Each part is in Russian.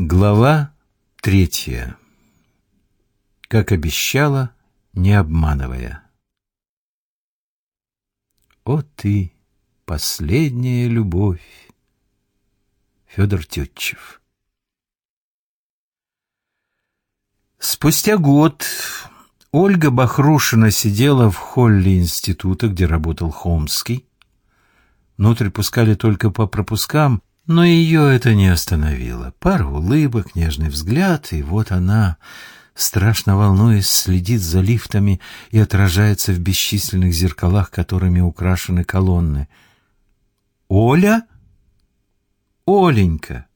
Глава третья. Как обещала, не обманывая. О ты, последняя любовь! Федор Тютчев. Спустя год Ольга Бахрушина сидела в холле института, где работал Хомский. Внутрь пускали только по пропускам, но ее это не остановило. Пара улыбок, нежный взгляд, и вот она, страшно волнуясь, следит за лифтами и отражается в бесчисленных зеркалах, которыми украшены колонны. «Оля? Оленька!»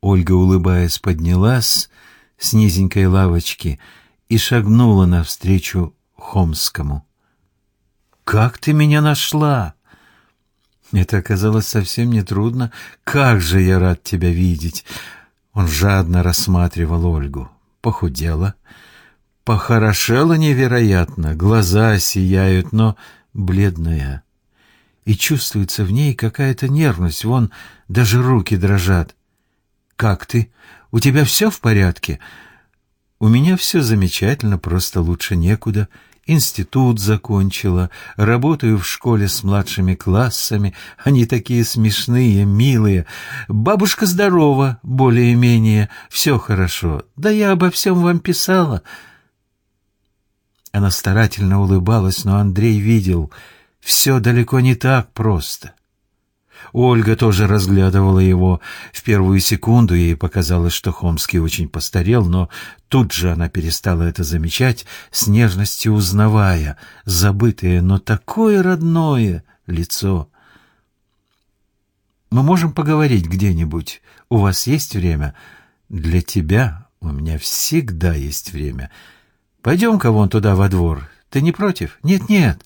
Ольга, улыбаясь, поднялась с низенькой лавочки и шагнула навстречу Хомскому. «Как ты меня нашла?» Это оказалось совсем нетрудно. «Как же я рад тебя видеть!» Он жадно рассматривал Ольгу. Похудела, похорошела невероятно, глаза сияют, но бледная. И чувствуется в ней какая-то нервность, вон даже руки дрожат. «Как ты? У тебя все в порядке?» «У меня все замечательно, просто лучше некуда» институт закончила, работаю в школе с младшими классами, они такие смешные, милые. Бабушка здорова, более-менее, все хорошо. Да я обо всем вам писала». Она старательно улыбалась, но Андрей видел, все далеко не так просто. Ольга тоже разглядывала его. В первую секунду ей показалось, что Хомский очень постарел, но тут же она перестала это замечать, с нежностью узнавая забытое, но такое родное лицо. «Мы можем поговорить где-нибудь. У вас есть время?» «Для тебя у меня всегда есть время. Пойдем-ка вон туда во двор. Ты не против?» «Нет-нет».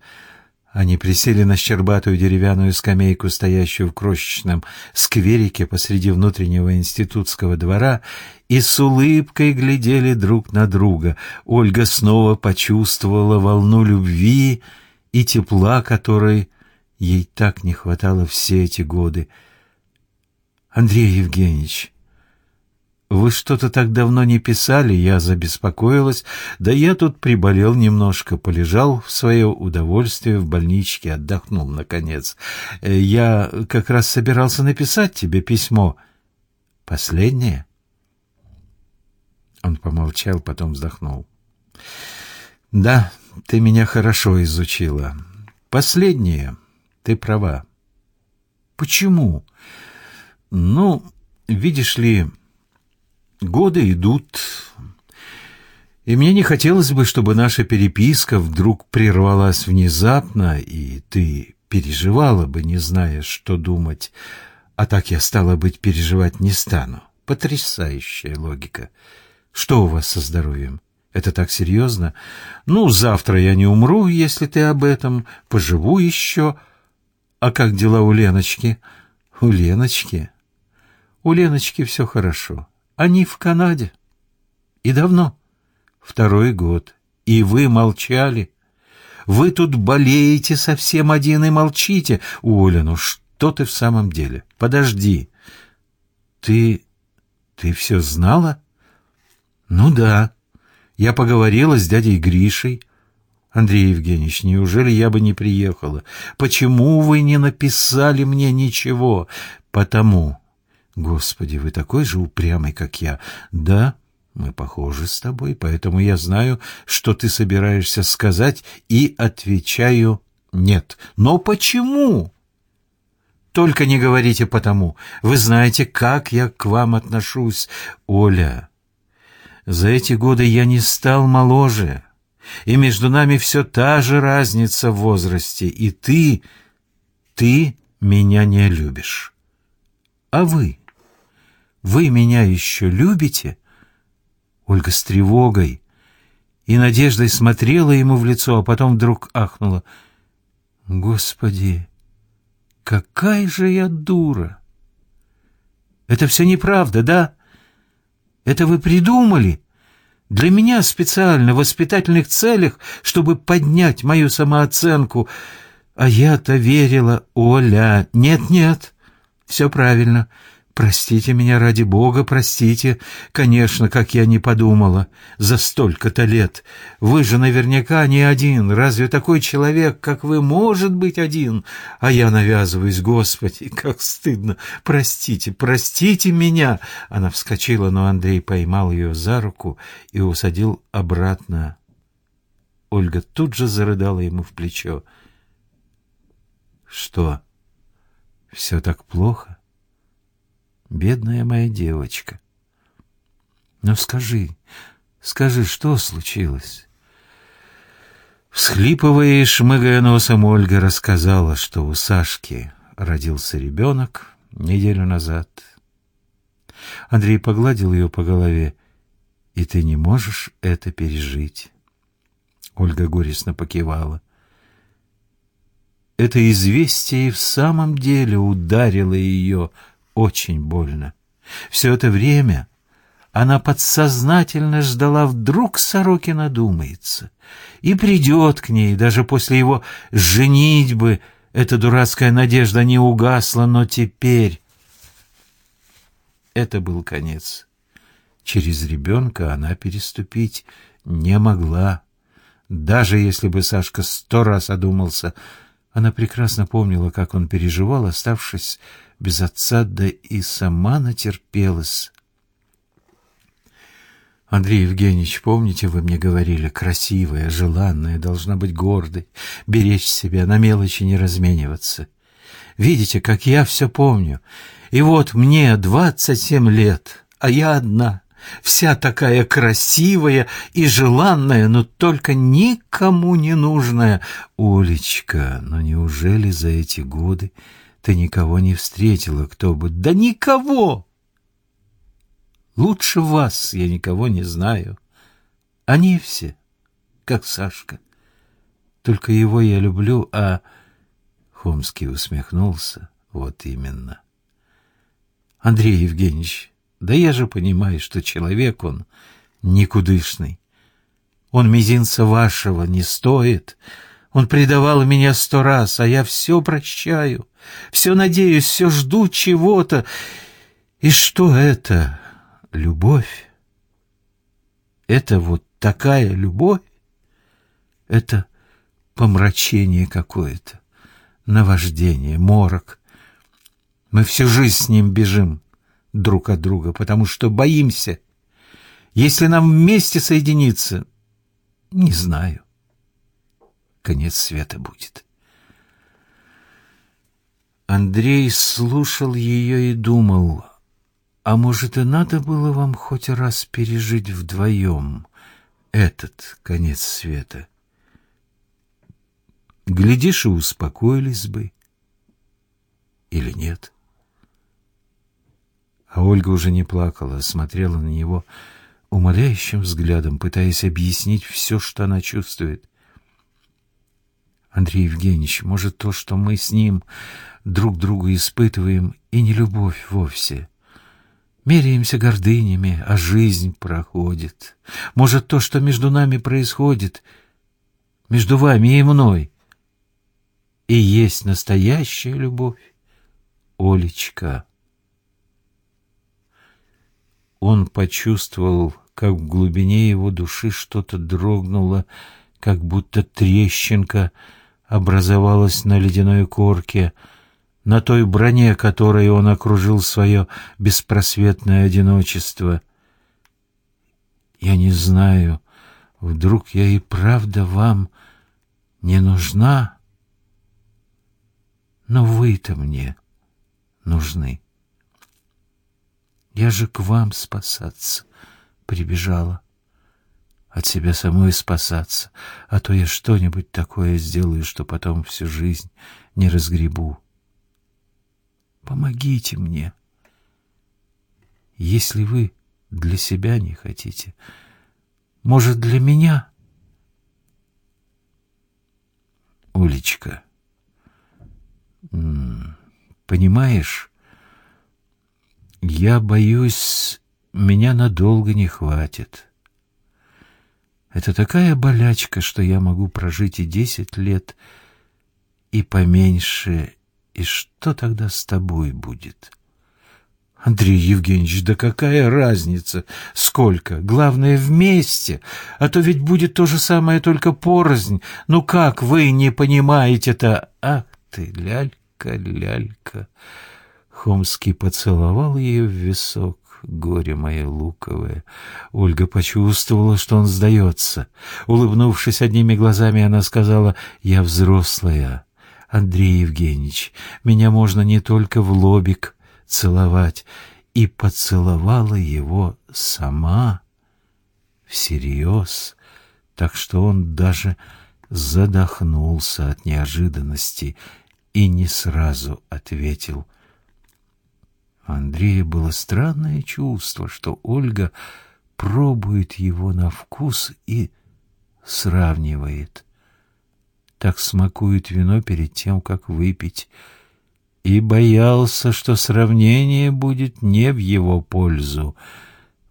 Они присели на щербатую деревянную скамейку, стоящую в крошечном скверике посреди внутреннего институтского двора, и с улыбкой глядели друг на друга. Ольга снова почувствовала волну любви и тепла, которой ей так не хватало все эти годы. «Андрей Евгеньевич, вы что-то так давно не писали, я забеспокоилась. Да я тут приболел немножко, полежал в свое удовольствие в больничке, отдохнул, наконец. Э, я как раз собирался написать тебе письмо. Последнее?» Он помолчал, потом вздохнул. «Да, ты меня хорошо изучила. Последнее, ты права. Почему? Ну, видишь ли...» Годы идут, и мне не хотелось бы, чтобы наша переписка вдруг прервалась внезапно, и ты переживала бы, не зная, что думать. А так я, стала быть, переживать не стану. Потрясающая логика. Что у вас со здоровьем? Это так серьезно? Ну, завтра я не умру, если ты об этом. Поживу еще. А как дела у Леночки? У Леночки? У Леночки все хорошо. Они в Канаде. И давно. Второй год. И вы молчали. Вы тут болеете совсем один и молчите. Оля, ну что ты в самом деле? Подожди. Ты... ты все знала? Ну да. Я поговорила с дядей Гришей. Андрей Евгеньевич, неужели я бы не приехала? Почему вы не написали мне ничего? Потому Господи, вы такой же упрямый, как я. Да, мы похожи с тобой, поэтому я знаю, что ты собираешься сказать, и отвечаю «нет». Но почему? Только не говорите «потому». Вы знаете, как я к вам отношусь. Оля, за эти годы я не стал моложе, и между нами все та же разница в возрасте, и ты, ты меня не любишь. А вы? Вы меня еще любите?» Ольга с тревогой и надеждой смотрела ему в лицо, а потом вдруг ахнула. «Господи, какая же я дура! Это все неправда, да? Это вы придумали?» Для меня специально, в воспитательных целях, чтобы поднять мою самооценку. А я-то верила, Оля, нет-нет, все правильно. Простите меня ради Бога, простите. Конечно, как я не подумала. За столько-то лет. Вы же наверняка не один. Разве такой человек, как вы, может быть один? А я навязываюсь, Господи, как стыдно. Простите, простите меня. Она вскочила, но Андрей поймал ее за руку и усадил обратно. Ольга тут же зарыдала ему в плечо. Что? Все так плохо? Бедная моя девочка. Но скажи, скажи, что случилось? Всхлипывая и шмыгая носом, Ольга рассказала, что у Сашки родился ребенок неделю назад. Андрей погладил ее по голове. «И ты не можешь это пережить?» Ольга горестно покивала. Это известие и в самом деле ударило ее очень больно. Все это время она подсознательно ждала, вдруг Сорокин одумается и придет к ней, даже после его женитьбы эта дурацкая надежда не угасла, но теперь это был конец. Через ребенка она переступить не могла. Даже если бы Сашка сто раз одумался, она прекрасно помнила, как он переживал, оставшись без отца, да и сама натерпелась. Андрей Евгеньевич, помните, вы мне говорили, красивая, желанная, должна быть гордой, беречь себя, на мелочи не размениваться. Видите, как я все помню. И вот мне двадцать семь лет, а я одна, вся такая красивая и желанная, но только никому не нужная. Олечка, но неужели за эти годы ты никого не встретила, кто бы... Да никого! Лучше вас я никого не знаю. Они все, как Сашка. Только его я люблю, а... Хомский усмехнулся. Вот именно. Андрей Евгеньевич, да я же понимаю, что человек он никудышный. Он мизинца вашего не стоит, — он предавал меня сто раз, а я все прощаю, все надеюсь, все жду чего-то. И что это? Любовь? Это вот такая любовь? Это помрачение какое-то, наваждение, морок. Мы всю жизнь с ним бежим друг от друга, потому что боимся. Если нам вместе соединиться, не знаю конец света будет. Андрей слушал ее и думал, а может и надо было вам хоть раз пережить вдвоем этот конец света. Глядишь, и успокоились бы. Или нет? А Ольга уже не плакала, смотрела на него умоляющим взглядом, пытаясь объяснить все, что она чувствует. Андрей Евгеньевич, может, то, что мы с ним друг другу испытываем, и не любовь вовсе. Меряемся гордынями, а жизнь проходит. Может, то, что между нами происходит, между вами и мной, и есть настоящая любовь, Олечка. Он почувствовал, как в глубине его души что-то дрогнуло, как будто трещинка — образовалась на ледяной корке, на той броне, которой он окружил свое беспросветное одиночество. Я не знаю, вдруг я и правда вам не нужна, но вы-то мне нужны. Я же к вам спасаться прибежала от себя самой спасаться, а то я что-нибудь такое сделаю, что потом всю жизнь не разгребу. Помогите мне. Если вы для себя не хотите, может, для меня? Улечка, понимаешь, я боюсь, меня надолго не хватит. Это такая болячка, что я могу прожить и десять лет, и поменьше. И что тогда с тобой будет? Андрей Евгеньевич, да какая разница? Сколько? Главное, вместе. А то ведь будет то же самое, только порознь. Ну как вы не понимаете-то? Ах ты, лялька, лялька. Хомский поцеловал ее в висок. Горе мое луковое. Ольга почувствовала, что он сдается. Улыбнувшись одними глазами, она сказала, «Я взрослая, Андрей Евгеньевич. Меня можно не только в лобик, целовать, и поцеловала его сама всерьез, так что он даже задохнулся от неожиданности и не сразу ответил. Андрея было странное чувство, что Ольга пробует его на вкус и сравнивает. Так смакует вино перед тем, как выпить — и боялся, что сравнение будет не в его пользу.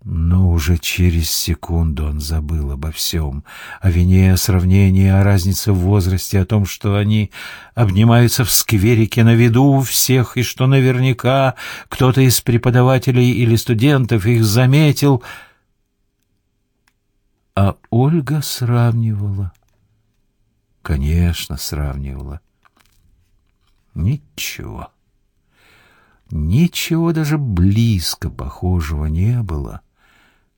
Но уже через секунду он забыл обо всем, о вине, о сравнении, о разнице в возрасте, о том, что они обнимаются в скверике на виду у всех, и что наверняка кто-то из преподавателей или студентов их заметил. А Ольга сравнивала. Конечно, сравнивала. Ничего. Ничего даже близко похожего не было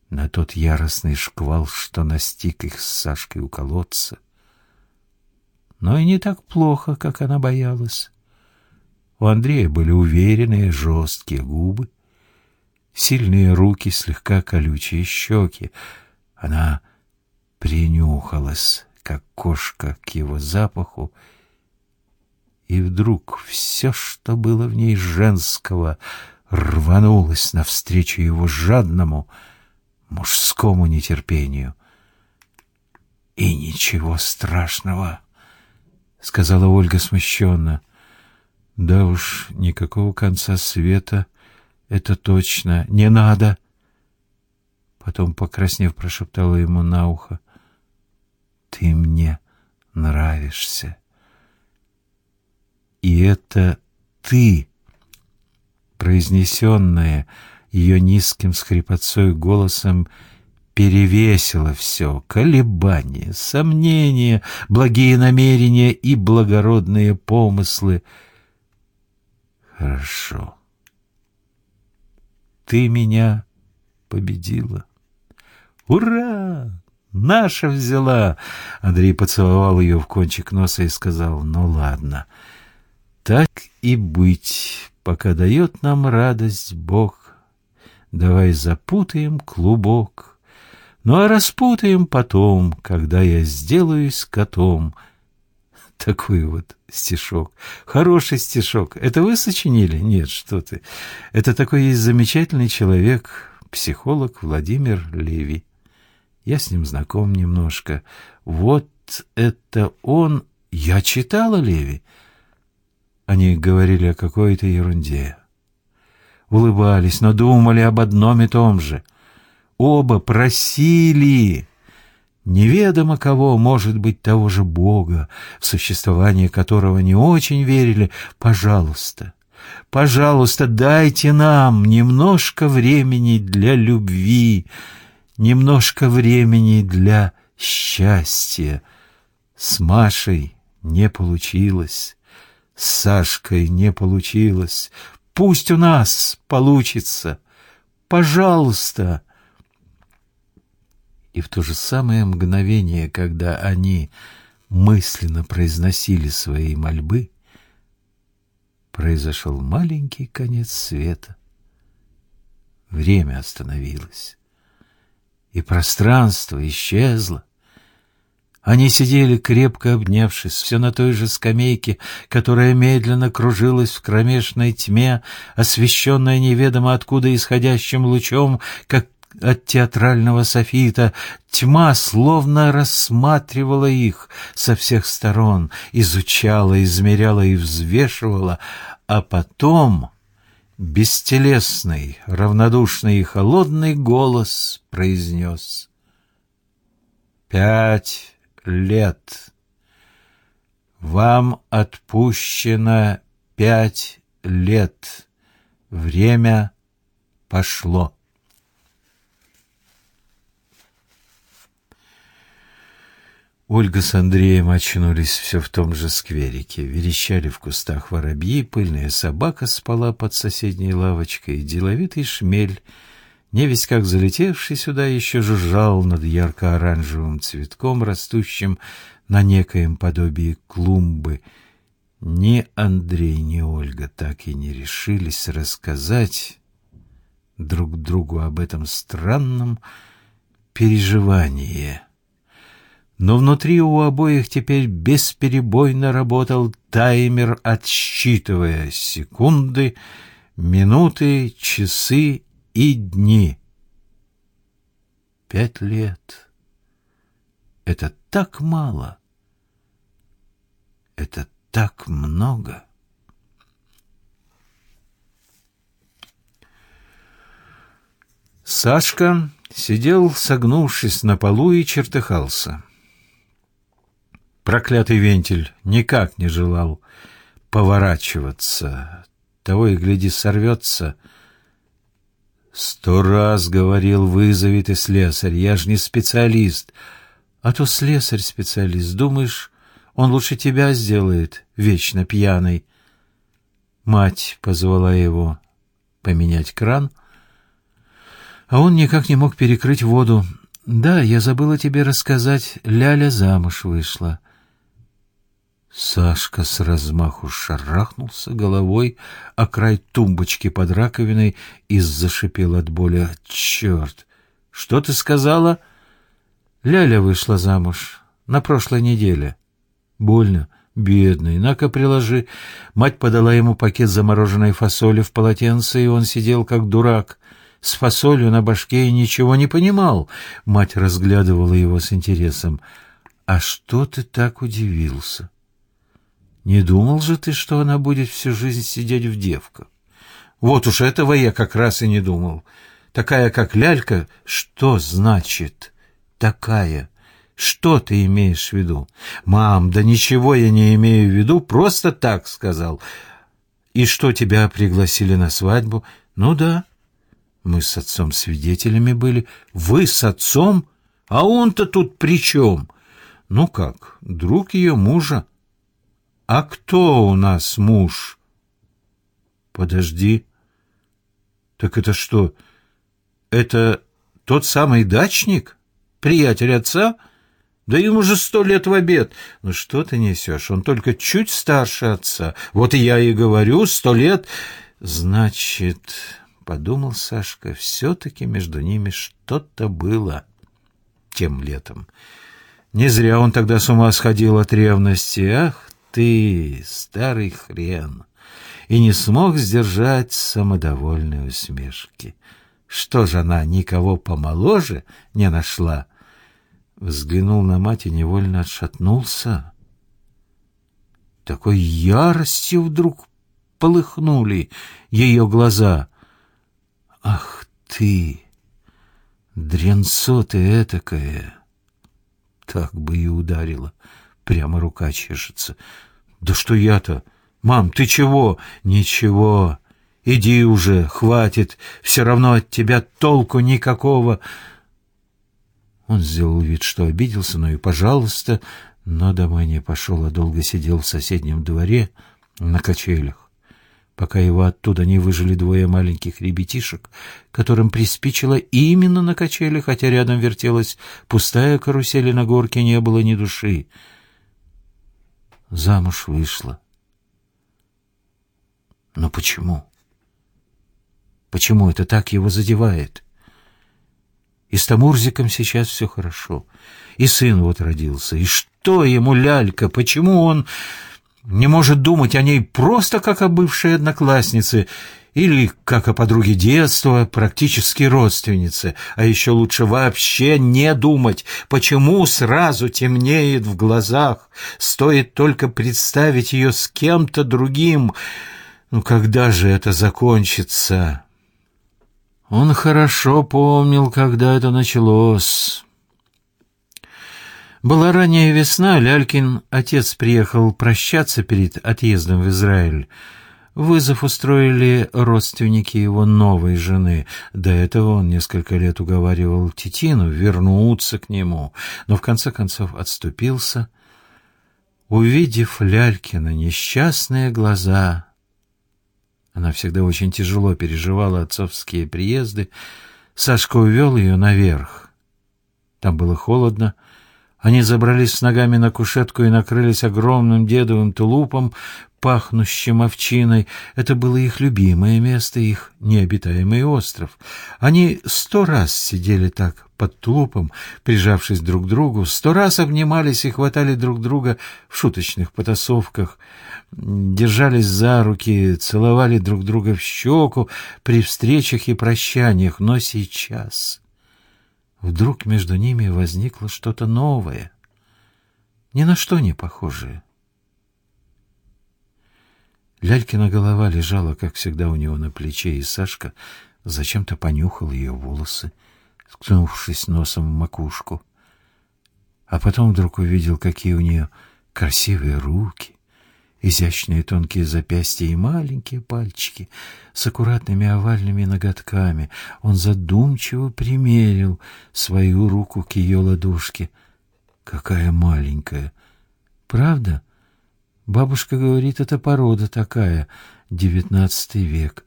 на тот яростный шквал, что настиг их с Сашкой у колодца. Но и не так плохо, как она боялась. У Андрея были уверенные жесткие губы, сильные руки, слегка колючие щеки. Она принюхалась, как кошка, к его запаху, и вдруг все, что было в ней женского, рванулось навстречу его жадному мужскому нетерпению. «И ничего страшного», — сказала Ольга смущенно. «Да уж, никакого конца света, это точно, не надо!» Потом, покраснев, прошептала ему на ухо. «Ты мне нравишься» и это ты, произнесенное ее низким скрипотцой голосом, перевесило все — колебания, сомнения, благие намерения и благородные помыслы. Хорошо. Ты меня победила. Ура! Наша взяла! Андрей поцеловал ее в кончик носа и сказал, ну ладно, — так и быть, пока дает нам радость Бог. Давай запутаем клубок, ну а распутаем потом, когда я сделаюсь котом. Такой вот стишок. Хороший стишок. Это вы сочинили? Нет, что ты. Это такой есть замечательный человек, психолог Владимир Леви. Я с ним знаком немножко. Вот это он... Я читала Леви. Они говорили о какой-то ерунде. Улыбались, но думали об одном и том же. Оба просили неведомо кого, может быть, того же Бога, в существование которого не очень верили, пожалуйста, пожалуйста, дайте нам немножко времени для любви, немножко времени для счастья. С Машей не получилось. С Сашкой не получилось. Пусть у нас получится. Пожалуйста. И в то же самое мгновение, когда они мысленно произносили свои мольбы, произошел маленький конец света. Время остановилось, и пространство исчезло. Они сидели, крепко обнявшись, все на той же скамейке, которая медленно кружилась в кромешной тьме, освещенная неведомо откуда исходящим лучом, как от театрального софита. Тьма словно рассматривала их со всех сторон, изучала, измеряла и взвешивала, а потом бестелесный, равнодушный и холодный голос произнес «Пять» лет. Вам отпущено пять лет. Время пошло. Ольга с Андреем очнулись все в том же скверике. Верещали в кустах воробьи, пыльная собака спала под соседней лавочкой, деловитый шмель, невесть как залетевший сюда, еще жужжал над ярко-оранжевым цветком, растущим на некоем подобии клумбы. Ни Андрей, ни Ольга так и не решились рассказать друг другу об этом странном переживании — но внутри у обоих теперь бесперебойно работал таймер, отсчитывая секунды, минуты, часы и дни. Пять лет. Это так мало. Это так много. Сашка сидел, согнувшись на полу, и чертыхался. Проклятый вентиль никак не желал поворачиваться. Того и гляди сорвется. Сто раз говорил, вызови ты слесарь, я ж не специалист. А то слесарь-специалист, думаешь, он лучше тебя сделает, вечно пьяный. Мать позвала его поменять кран, а он никак не мог перекрыть воду. Да, я забыла тебе рассказать, Ляля замуж вышла. Сашка с размаху шарахнулся головой о край тумбочки под раковиной и зашипел от боли. «Черт! Что ты сказала?» «Ляля вышла замуж на прошлой неделе. Больно, бедный, на-ка приложи». Мать подала ему пакет замороженной фасоли в полотенце, и он сидел как дурак с фасолью на башке и ничего не понимал. Мать разглядывала его с интересом. «А что ты так удивился?» Не думал же ты, что она будет всю жизнь сидеть в девках? Вот уж этого я как раз и не думал. Такая, как лялька, что значит такая? Что ты имеешь в виду? Мам, да ничего я не имею в виду, просто так сказал. И что тебя пригласили на свадьбу? Ну да. Мы с отцом свидетелями были. Вы с отцом? А он-то тут при чем? Ну как, друг ее мужа. «А кто у нас муж?» «Подожди. Так это что, это тот самый дачник? Приятель отца?» Да ему же сто лет в обед. Ну что ты несешь? Он только чуть старше отца. Вот и я и говорю, сто лет. Значит, подумал Сашка, все-таки между ними что-то было тем летом. Не зря он тогда с ума сходил от ревности. Ах ты, старый хрен!» и не смог сдержать самодовольной усмешки. Что же она никого помоложе не нашла? Взглянул на мать и невольно отшатнулся. Такой яростью вдруг полыхнули ее глаза. «Ах ты, дренцо ты этакое!» Так бы и ударила. Прямо рука чешется. «Да что я-то? Мам, ты чего?» «Ничего. Иди уже, хватит. Все равно от тебя толку никакого». Он сделал вид, что обиделся, ну и пожалуйста, но домой не пошел, а долго сидел в соседнем дворе на качелях, пока его оттуда не выжили двое маленьких ребятишек, которым приспичило именно на качелях, хотя рядом вертелась пустая карусель, и на горке не было ни души замуж вышла. Но почему? Почему это так его задевает? И с Тамурзиком сейчас все хорошо. И сын вот родился. И что ему лялька? Почему он не может думать о ней просто как о бывшей однокласснице или как о подруге детства, практически родственнице, а еще лучше вообще не думать, почему сразу темнеет в глазах, стоит только представить ее с кем-то другим. Ну когда же это закончится? Он хорошо помнил, когда это началось. Была ранняя весна, Лялькин отец приехал прощаться перед отъездом в Израиль. Вызов устроили родственники его новой жены. До этого он несколько лет уговаривал Титину вернуться к нему, но в конце концов отступился. Увидев Лялькина несчастные глаза, она всегда очень тяжело переживала отцовские приезды, Сашка увел ее наверх. Там было холодно, они забрались с ногами на кушетку и накрылись огромным дедовым тулупом, пахнущим овчиной. Это было их любимое место, их необитаемый остров. Они сто раз сидели так под тулупом, прижавшись друг к другу, сто раз обнимались и хватали друг друга в шуточных потасовках, держались за руки, целовали друг друга в щеку при встречах и прощаниях. Но сейчас... Вдруг между ними возникло что-то новое, ни на что не похожее. Лялькина голова лежала, как всегда, у него на плече, и Сашка зачем-то понюхал ее волосы, ткнувшись носом в макушку. А потом вдруг увидел, какие у нее красивые руки, изящные тонкие запястья и маленькие пальчики с аккуратными овальными ноготками. Он задумчиво примерил свою руку к ее ладошке. Какая маленькая! Правда? Бабушка говорит, это порода такая, девятнадцатый век.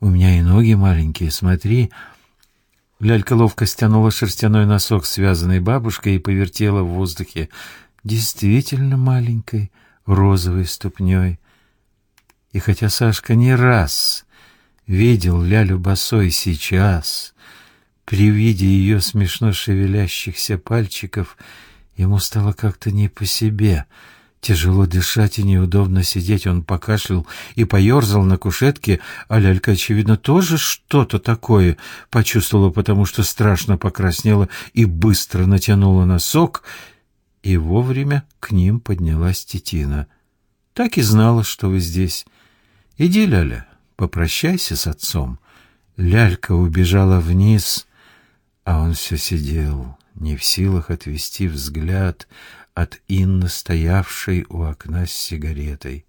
У меня и ноги маленькие, смотри. Лялька ловко стянула шерстяной носок, связанный бабушкой, и повертела в воздухе. Действительно маленькой розовой ступней. И хотя Сашка не раз видел Лялю босой сейчас, при виде ее смешно шевелящихся пальчиков, ему стало как-то не по себе. Тяжело дышать и неудобно сидеть, он покашлял и поерзал на кушетке, а лялька, очевидно, тоже что-то такое почувствовала, потому что страшно покраснела и быстро натянула носок — и вовремя к ним поднялась Тетина. «Так и знала, что вы здесь. Иди, Ляля, попрощайся с отцом». Лялька убежала вниз, а он все сидел, не в силах отвести взгляд от Инны, стоявшей у окна с сигаретой.